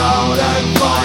proud and out.